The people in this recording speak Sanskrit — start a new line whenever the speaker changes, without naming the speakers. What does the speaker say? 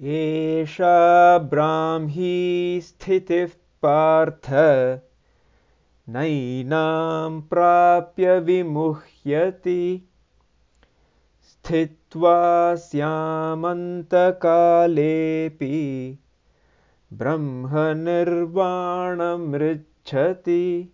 एषा ब्राह्मी स्थितिः पार्थ नैनां प्राप्य विमुह्यति। स्थित्वा स्यामन्तकालेऽपि ब्रह्मनिर्वाणमृच्छति।